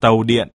tàu điện.